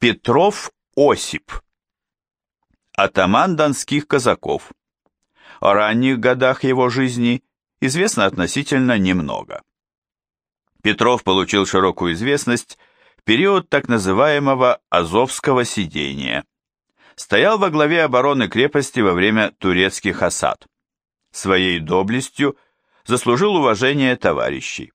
Петров Осип. Атаман донских казаков. О ранних годах его жизни известно относительно немного. Петров получил широкую известность в период так называемого Азовского сидения. Стоял во главе обороны крепости во время турецких осад. Своей доблестью заслужил уважение товарищей.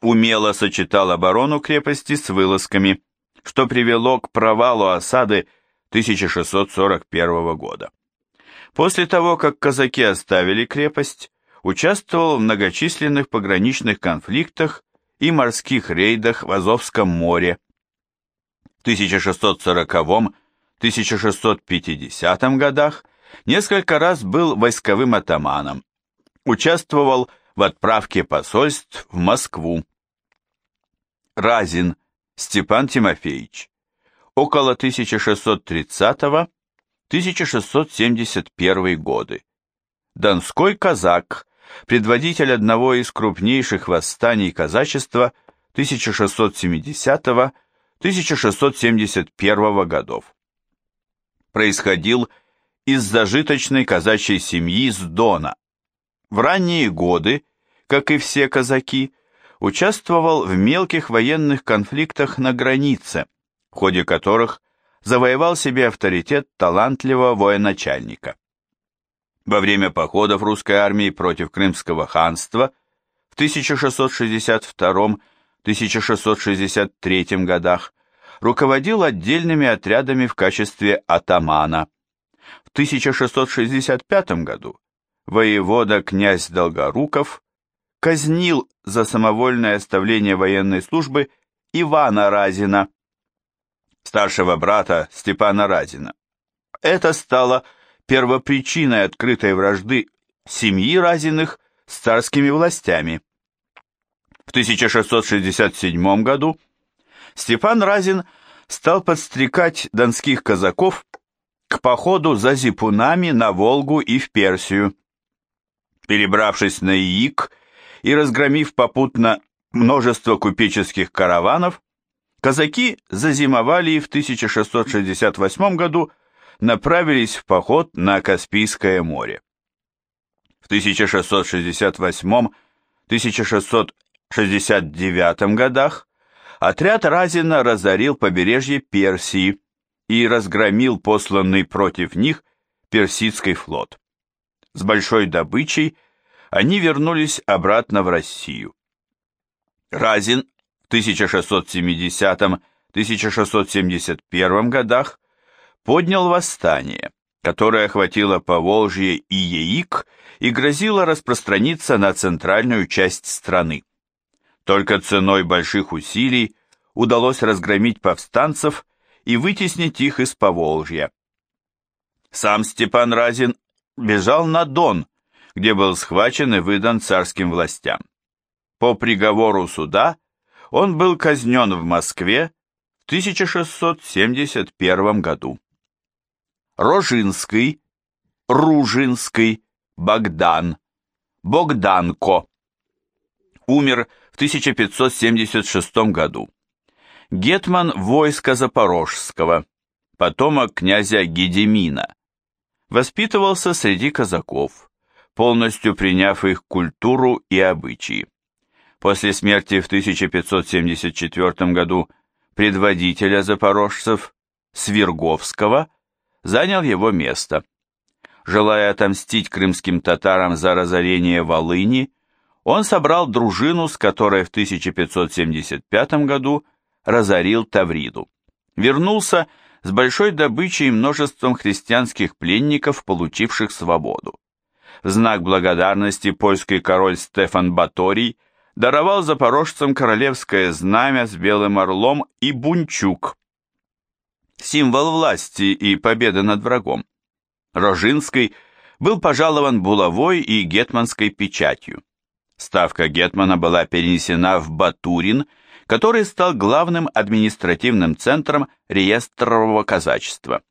Умело сочетал оборону крепости с вылазками, что привело к провалу осады 1641 года. После того, как казаки оставили крепость, участвовал в многочисленных пограничных конфликтах и морских рейдах в Азовском море. В 1640-1650 годах несколько раз был войсковым атаманом, участвовал в отправке посольств в Москву. Разин Степан Тимофеевич, около 1630-1671 годы. Донской казак, предводитель одного из крупнейших восстаний казачества 1670-1671 годов. Происходил из зажиточной казачьей семьи с Дона. В ранние годы, как и все казаки, участвовал в мелких военных конфликтах на границе, в ходе которых завоевал себе авторитет талантливого военачальника. Во время походов русской армии против Крымского ханства в 1662-1663 годах руководил отдельными отрядами в качестве атамана. В 1665 году воевода князь Долгоруков казнил за самовольное оставление военной службы Ивана Разина, старшего брата Степана Разина. Это стало первопричиной открытой вражды семьи Разиных с царскими властями. В 1667 году Степан Разин стал подстрекать донских казаков к походу за зипунами на Волгу и в Персию. Перебравшись на Иик и разгромив попутно множество купеческих караванов, казаки зазимовали и в 1668 году направились в поход на Каспийское море. В 1668-1669 годах отряд Разина разорил побережье Персии и разгромил посланный против них персидский флот. С большой добычей они вернулись обратно в Россию. Разин в 1670-1671 годах поднял восстание, которое охватило Поволжье и Яик и грозило распространиться на центральную часть страны. Только ценой больших усилий удалось разгромить повстанцев и вытеснить их из Поволжья. Сам Степан Разин бежал на Дон, где был схвачен и выдан царским властям. По приговору суда он был казнен в Москве в 1671 году. Рожинский, Ружинский, Богдан, Богданко. Умер в 1576 году. Гетман войска Запорожского, потомок князя Гедемина. Воспитывался среди казаков, полностью приняв их культуру и обычаи. После смерти в 1574 году предводителя запорожцев Сверговского занял его место. Желая отомстить крымским татарам за разорение Волыни, он собрал дружину, с которой в 1575 году разорил Тавриду. Вернулся с большой добычей и множеством христианских пленников, получивших свободу. В знак благодарности польский король Стефан Баторий даровал запорожцам королевское знамя с белым орлом и бунчук, символ власти и победы над врагом. Рожинский был пожалован булавой и гетманской печатью. Ставка гетмана была перенесена в Батурин, который стал главным административным центром реестрового казачества.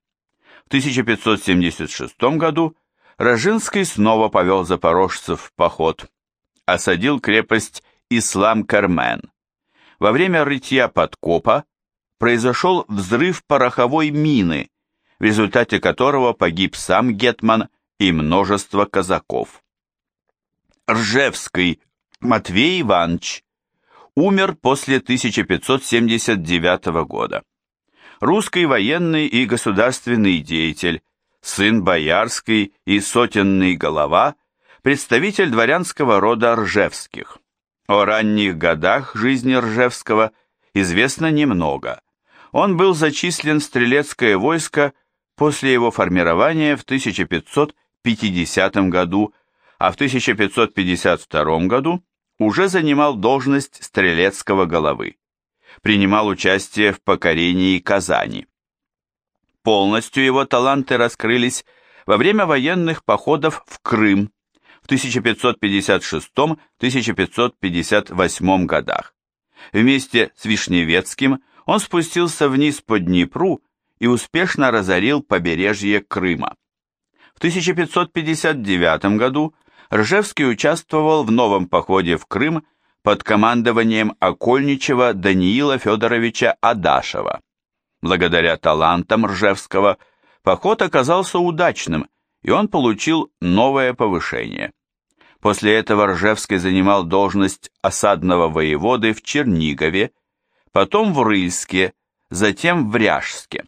В 1576 году Рожинский снова повел запорожцев в поход, осадил крепость Ислам-Кармен. Во время рытья подкопа произошел взрыв пороховой мины, в результате которого погиб сам Гетман и множество казаков. Ржевский Матвей Иванович умер после 1579 года. Русский военный и государственный деятель, сын боярский и сотенный голова, представитель дворянского рода Ржевских. О ранних годах жизни Ржевского известно немного. Он был зачислен в стрелецкое войско после его формирования в 1550 году, а в 1552 году уже занимал должность стрелецкого головы. Принимал участие в покорении Казани. Полностью его таланты раскрылись во время военных походов в Крым в 1556-1558 годах. Вместе с Вишневецким он спустился вниз по Днепру и успешно разорил побережье Крыма. В 1559 году Ржевский участвовал в новом походе в Крым под командованием окольничего Даниила Федоровича Адашева. Благодаря талантам Ржевского поход оказался удачным, и он получил новое повышение. После этого Ржевский занимал должность осадного воеводы в Чернигове, потом в Рыльске, затем в Ряжске.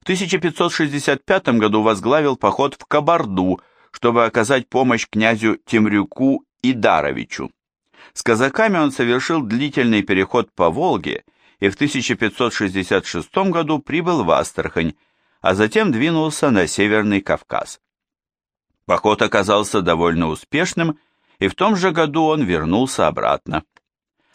В 1565 году возглавил поход в Кабарду, чтобы оказать помощь князю Темрюку и Даровичу. С казаками он совершил длительный переход по Волге и в 1566 году прибыл в Астрахань, а затем двинулся на Северный Кавказ. Поход оказался довольно успешным, и в том же году он вернулся обратно.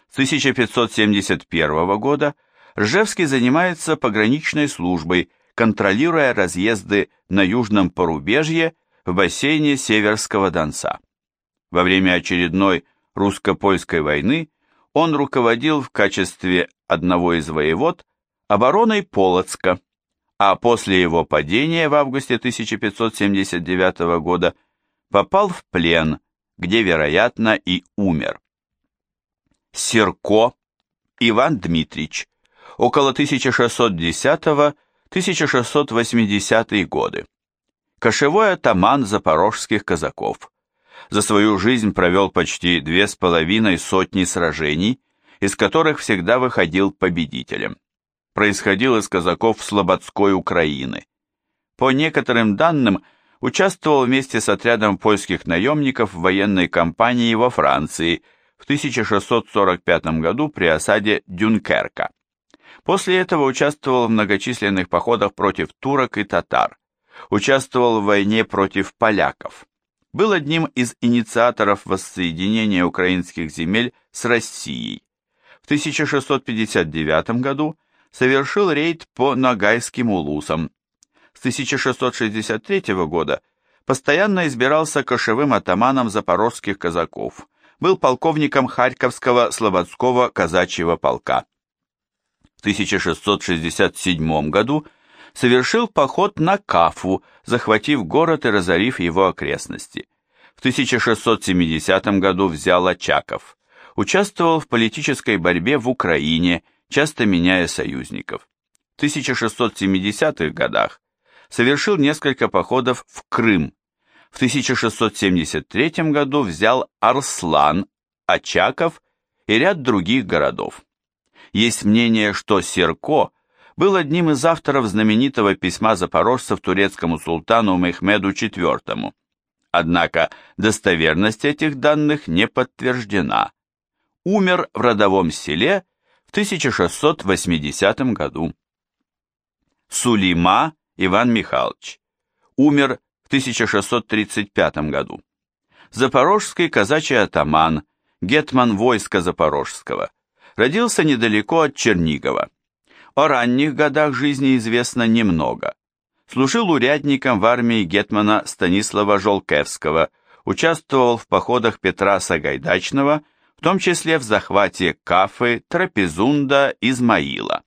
С 1571 года Ржевский занимается пограничной службой, контролируя разъезды на южном порубежье в бассейне Северского Донца. Во время очередной русско-польской войны он руководил в качестве одного из воевод обороной Полоцка, а после его падения в августе 1579 года попал в плен, где, вероятно, и умер. Серко Иван Дмитрич, около 1610-1680 годы. Кошевой атаман запорожских казаков. За свою жизнь провел почти две с половиной сотни сражений, из которых всегда выходил победителем происходил из казаков Слободской Украины. По некоторым данным, участвовал вместе с отрядом польских наемников в военной кампании во Франции в 1645 году при осаде Дюнкерка. После этого участвовал в многочисленных походах против турок и татар. Участвовал в войне против поляков. Был одним из инициаторов воссоединения украинских земель с Россией. В 1659 году совершил рейд по Ногайским улусам. С 1663 года постоянно избирался кошевым атаманом запорожских казаков, был полковником Харьковского Слободского казачьего полка. В 1667 году совершил поход на Кафу, захватив город и разорив его окрестности. В 1670 году взял Очаков. Участвовал в политической борьбе в Украине часто меняя союзников. В 1670-х годах совершил несколько походов в Крым. В 1673 году взял Арслан, Очаков и ряд других городов. Есть мнение, что Серко был одним из авторов знаменитого письма запорожцев турецкому султану Мехмеду IV. Однако достоверность этих данных не подтверждена. Умер в родовом селе в 1680 году. Сулейма Иван Михайлович умер в 1635 году. Запорожский казачий атаман, гетман войска Запорожского, родился недалеко от Чернигова. О ранних годах жизни известно немного. Служил урядником в армии гетмана Станислава Жолкевского, участвовал в походах Петра Сагайдачного в том числе в захвате Кафы, Трапезунда, Измаила.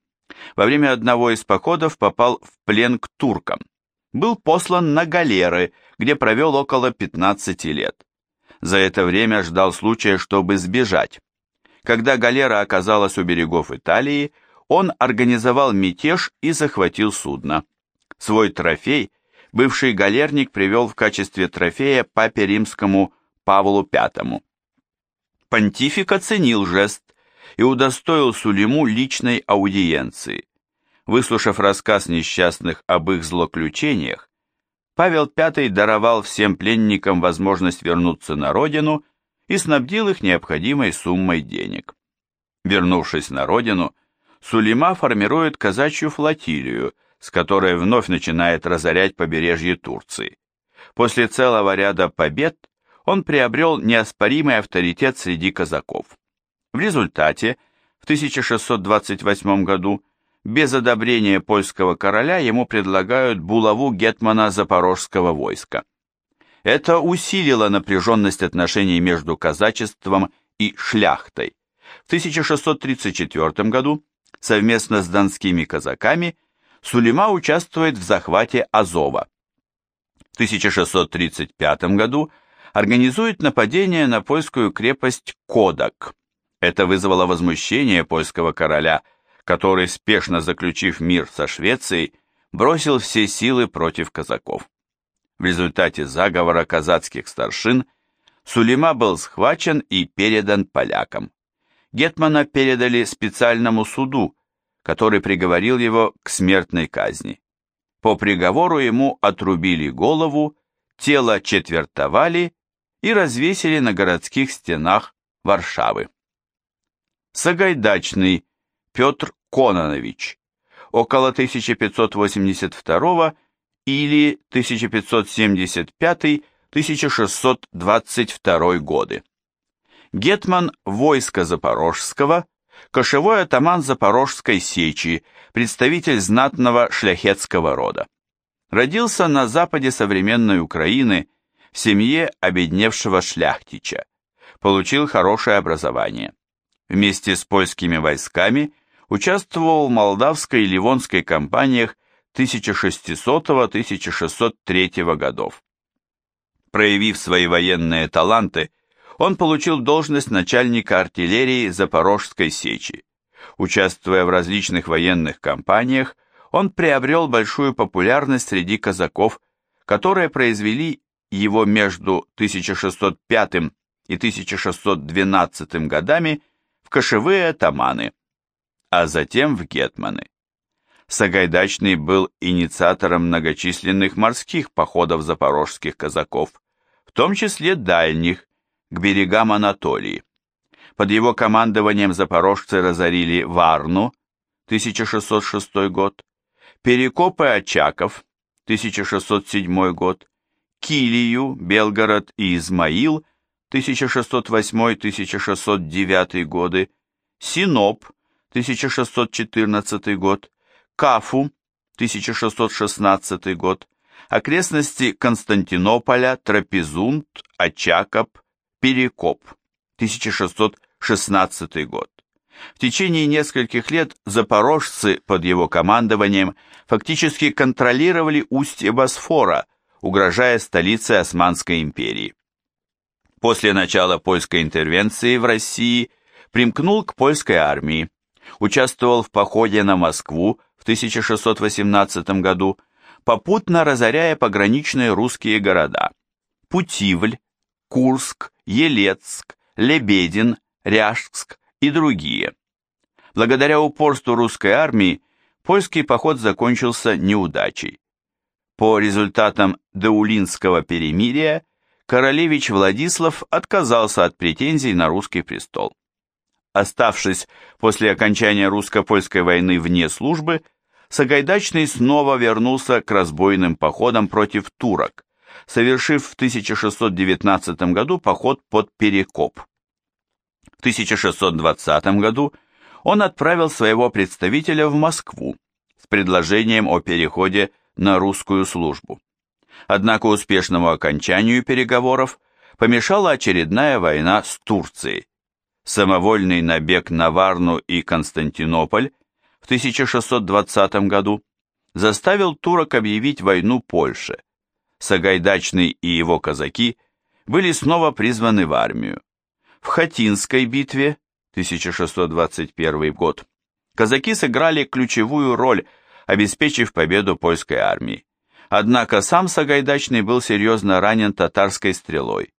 Во время одного из походов попал в плен к туркам. Был послан на галеры, где провел около 15 лет. За это время ждал случая, чтобы сбежать. Когда галера оказалась у берегов Италии, он организовал мятеж и захватил судно. Свой трофей бывший галерник привел в качестве трофея папе римскому Павлу V. Понтифик оценил жест и удостоил Сулиму личной аудиенции. Выслушав рассказ несчастных об их злоключениях, Павел V даровал всем пленникам возможность вернуться на родину и снабдил их необходимой суммой денег. Вернувшись на родину, Сулейма формирует казачью флотилию, с которой вновь начинает разорять побережье Турции. После целого ряда побед он приобрел неоспоримый авторитет среди казаков. В результате, в 1628 году, без одобрения польского короля ему предлагают булаву гетмана запорожского войска. Это усилило напряженность отношений между казачеством и шляхтой. В 1634 году совместно с донскими казаками Сулейма участвует в захвате Азова. В 1635 году организует нападение на польскую крепость Кодак. Это вызвало возмущение польского короля, который, спешно заключив мир со Швецией, бросил все силы против казаков. В результате заговора казацких старшин Сулейма был схвачен и передан полякам. Гетмана передали специальному суду, который приговорил его к смертной казни. По приговору ему отрубили голову, тело четвертовали и развесили на городских стенах Варшавы. Сагайдачный Петр Кононович, около 1582 или 1575-1622 годы. Гетман войска Запорожского, кошевой атаман Запорожской сечи, представитель знатного шляхетского рода. Родился на западе современной Украины в семье обедневшего шляхтича. Получил хорошее образование. Вместе с польскими войсками участвовал в молдавской и ливонской кампаниях 1600-1603 годов. Проявив свои военные таланты, он получил должность начальника артиллерии Запорожской сечи. Участвуя в различных военных кампаниях, он приобрел большую популярность среди казаков, которые произвели его между 1605 и 1612 годами в кошевые атаманы, а затем в гетманы. Сагайдачный был инициатором многочисленных морских походов запорожских казаков, в том числе дальних, к берегам Анатолии. Под его командованием запорожцы разорили Варну, 1606 год, Перекопы Очаков, 1607 год, Килию, Белгород и Измаил, 1608-1609 годы, Синоп, 1614 год, Кафу, 1616 год, окрестности Константинополя, Трапезунд, Очаков, Перекоп, 1616 год. В течение нескольких лет запорожцы под его командованием фактически контролировали устье Босфора, угрожая столице Османской империи. После начала польской интервенции в России примкнул к польской армии, участвовал в походе на Москву в 1618 году, попутно разоряя пограничные русские города Путивль, Курск, Елецк, Лебедин, Ряжск и другие. Благодаря упорству русской армии польский поход закончился неудачей. По результатам Деулинского перемирия королевич Владислав отказался от претензий на русский престол. Оставшись после окончания русско-польской войны вне службы, Сагайдачный снова вернулся к разбойным походам против турок, совершив в 1619 году поход под Перекоп. В 1620 году он отправил своего представителя в Москву с предложением о переходе на русскую службу. Однако успешному окончанию переговоров помешала очередная война с Турцией. Самовольный набег на Варну и Константинополь в 1620 году заставил турок объявить войну Польше – Сагайдачный и его казаки были снова призваны в армию. В Хатинской битве, 1621 год, казаки сыграли ключевую роль, обеспечив победу польской армии. Однако сам Сагайдачный был серьезно ранен татарской стрелой.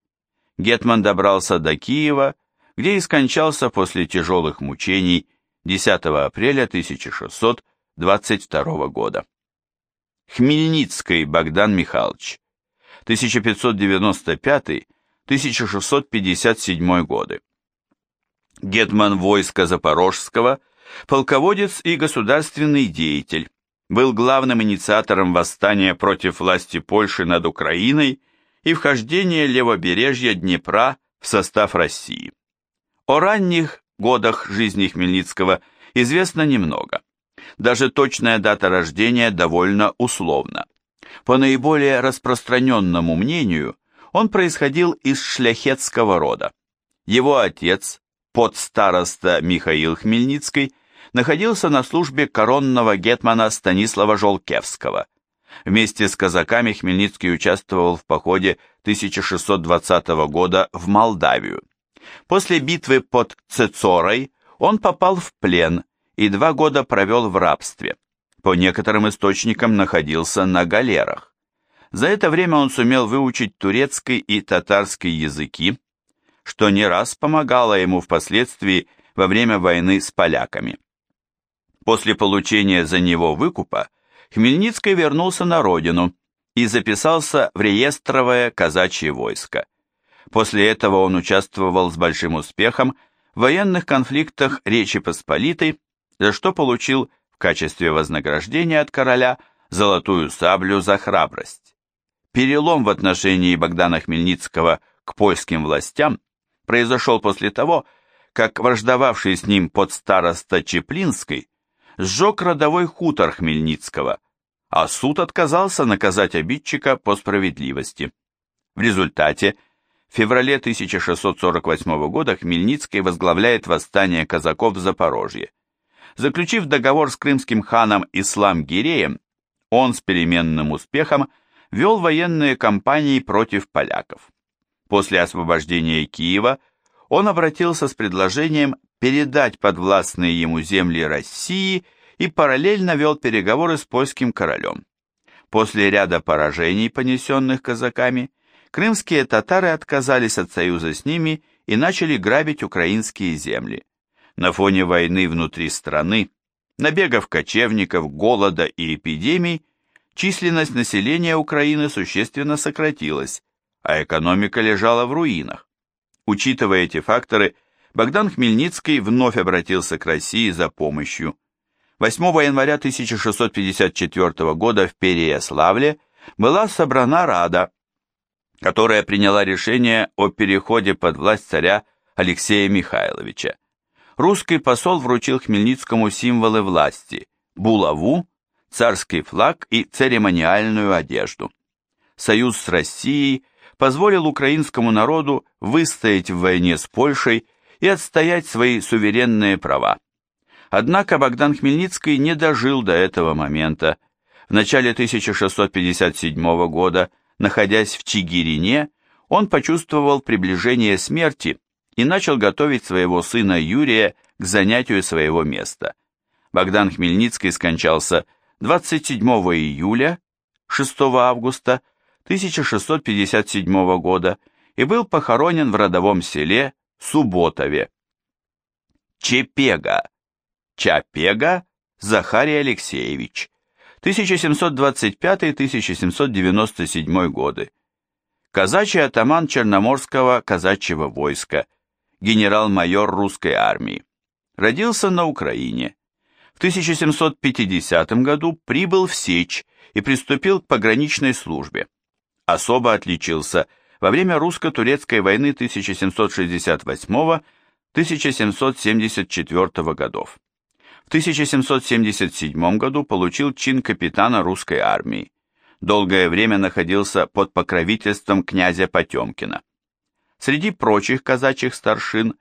Гетман добрался до Киева, где и скончался после тяжелых мучений 10 апреля 1622 года. Хмельницкий Богдан Михайлович, 1595-1657 годы. Гетман войска Запорожского, полководец и государственный деятель, был главным инициатором восстания против власти Польши над Украиной и вхождения левобережья Днепра в состав России. О ранних годах жизни Хмельницкого известно немного. Даже точная дата рождения довольно условна. По наиболее распространенному мнению, он происходил из шляхетского рода. Его отец, подстароста Михаил Хмельницкий, находился на службе коронного гетмана Станислава Жолкевского. Вместе с казаками Хмельницкий участвовал в походе 1620 года в Молдавию. После битвы под Цецорой он попал в плен и два года провел в рабстве. По некоторым источникам находился на галерах. За это время он сумел выучить турецкий и татарский языки, что не раз помогало ему впоследствии во время войны с поляками. После получения за него выкупа Хмельницкий вернулся на родину и записался в реестровое казачье войско. После этого он участвовал с большим успехом в военных конфликтах Речи Посполитой, за что получил в качестве вознаграждения от короля золотую саблю за храбрость. Перелом в отношении Богдана Хмельницкого к польским властям произошел после того, как враждовавший с ним подстароста Чеплинский сжег родовой хутор Хмельницкого, а суд отказался наказать обидчика по справедливости. В результате в феврале 1648 года Хмельницкий возглавляет восстание казаков в Запорожье. Заключив договор с крымским ханом Ислам-Гиреем, он с переменным успехом вел военные кампании против поляков. После освобождения Киева он обратился с предложением передать подвластные ему земли России и параллельно вел переговоры с польским королем. После ряда поражений, понесенных казаками, крымские татары отказались от союза с ними и начали грабить украинские земли. На фоне войны внутри страны, набегов кочевников, голода и эпидемий, численность населения Украины существенно сократилась, а экономика лежала в руинах. Учитывая эти факторы, Богдан Хмельницкий вновь обратился к России за помощью. 8 января 1654 года в Переяславле была собрана Рада, которая приняла решение о переходе под власть царя Алексея Михайловича. Русский посол вручил Хмельницкому символы власти – булаву, царский флаг и церемониальную одежду. Союз с Россией позволил украинскому народу выстоять в войне с Польшей и отстоять свои суверенные права. Однако Богдан Хмельницкий не дожил до этого момента. В начале 1657 года, находясь в Чигирине, он почувствовал приближение смерти и начал готовить своего сына Юрия к занятию своего места. Богдан Хмельницкий скончался 27 июля, 6 августа 1657 года и был похоронен в родовом селе Субботове. Чепега. Чапега Захарий Алексеевич. 1725-1797 годы. Казачий атаман Черноморского казачьего войска, генерал-майор русской армии. Родился на Украине. В 1750 году прибыл в Сечь и приступил к пограничной службе. Особо отличился – во время русско-турецкой войны 1768-1774 годов. В 1777 году получил чин капитана русской армии. Долгое время находился под покровительством князя Потемкина. Среди прочих казачьих старшин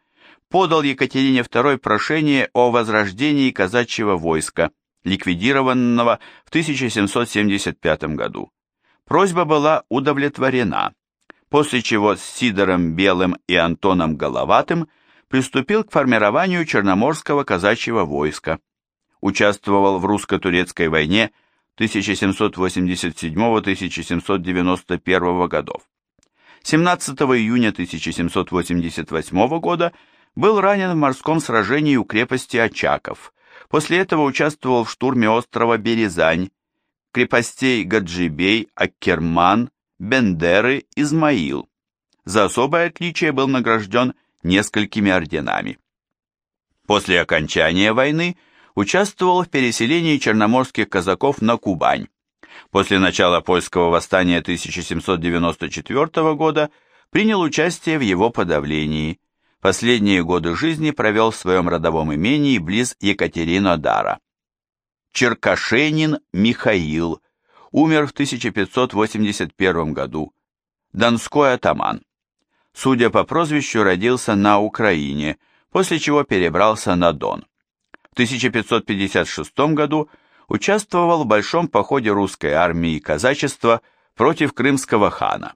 подал Екатерине II прошение о возрождении казачьего войска, ликвидированного в 1775 году. Просьба была удовлетворена, после чего с Сидором Белым и Антоном Головатым приступил к формированию Черноморского казачьего войска, участвовал в русско-турецкой войне 1787-1791 годов. 17 июня 1788 года был ранен в морском сражении у крепости Очаков. После этого участвовал в штурме острова Березань, крепостей Гаджибей, Аккерман, Бендеры, Измаил. За особое отличие был награжден несколькими орденами. После окончания войны участвовал в переселении черноморских казаков на Кубань. После начала польского восстания 1794 года принял участие в его подавлении. Последние годы жизни провел в своем родовом имении близ Екатеринодара. Черкашенин Михаил, умер в 1581 году, донской атаман. Судя по прозвищу, родился на Украине, после чего перебрался на Дон. В 1556 году участвовал в большом походе русской армии и казачества против крымского хана.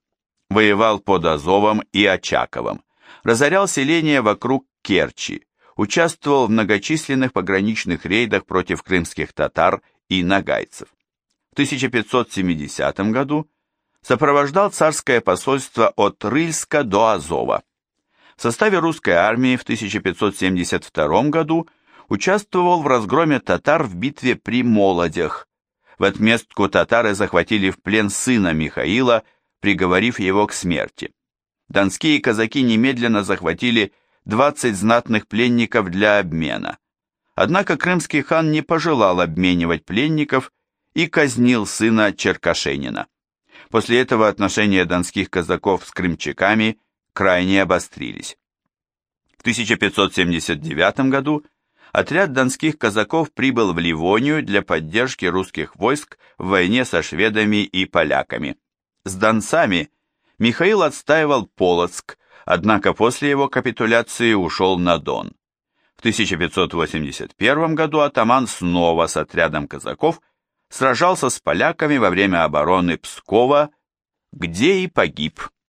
Воевал под Азовом и Очаковом, разорял селения вокруг Керчи, участвовал в многочисленных пограничных рейдах против крымских татар и нагайцев. В 1570 году сопровождал царское посольство от Рыльска до Азова. В составе русской армии в 1572 году участвовал в разгроме татар в битве при Молодях. В отместку татары захватили в плен сына Михаила, приговорив его к смерти. Донские казаки немедленно захватили 20 знатных пленников для обмена. Однако крымский хан не пожелал обменивать пленников и казнил сына Черкашенина. После этого отношения донских казаков с крымчаками крайне обострились. В 1579 году отряд донских казаков прибыл в Ливонию для поддержки русских войск в войне со шведами и поляками. С донцами Михаил отстаивал Полоцк, однако после его капитуляции ушел на Дон. В 1581 году атаман снова с отрядом казаков сражался с поляками во время обороны Пскова, где и погиб.